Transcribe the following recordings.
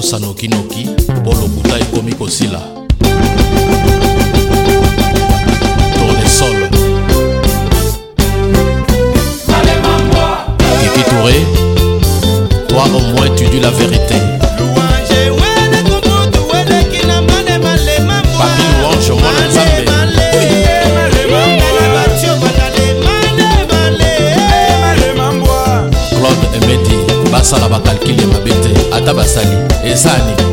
kokosa nokinoki mpo lokuta ekomi kosila tournesol kiki touré toi au moins tu dis la vérité basali ezani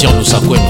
丢沙吗？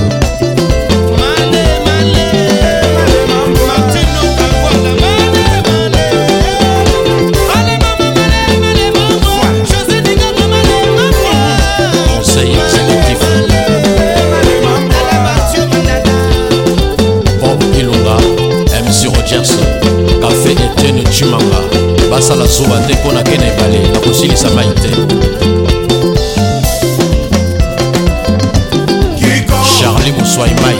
commerce kafe etienne cimanga basala zuba te mpo na ke na ebale na kosilisa mai te charli moswai mai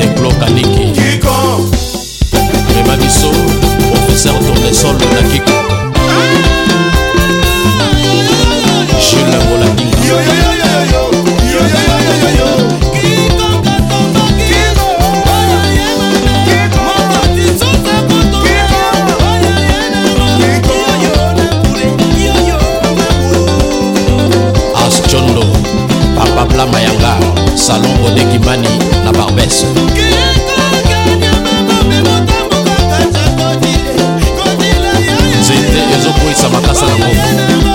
teklo kaniki kimani na barbes nzete ezokwisa makasa nango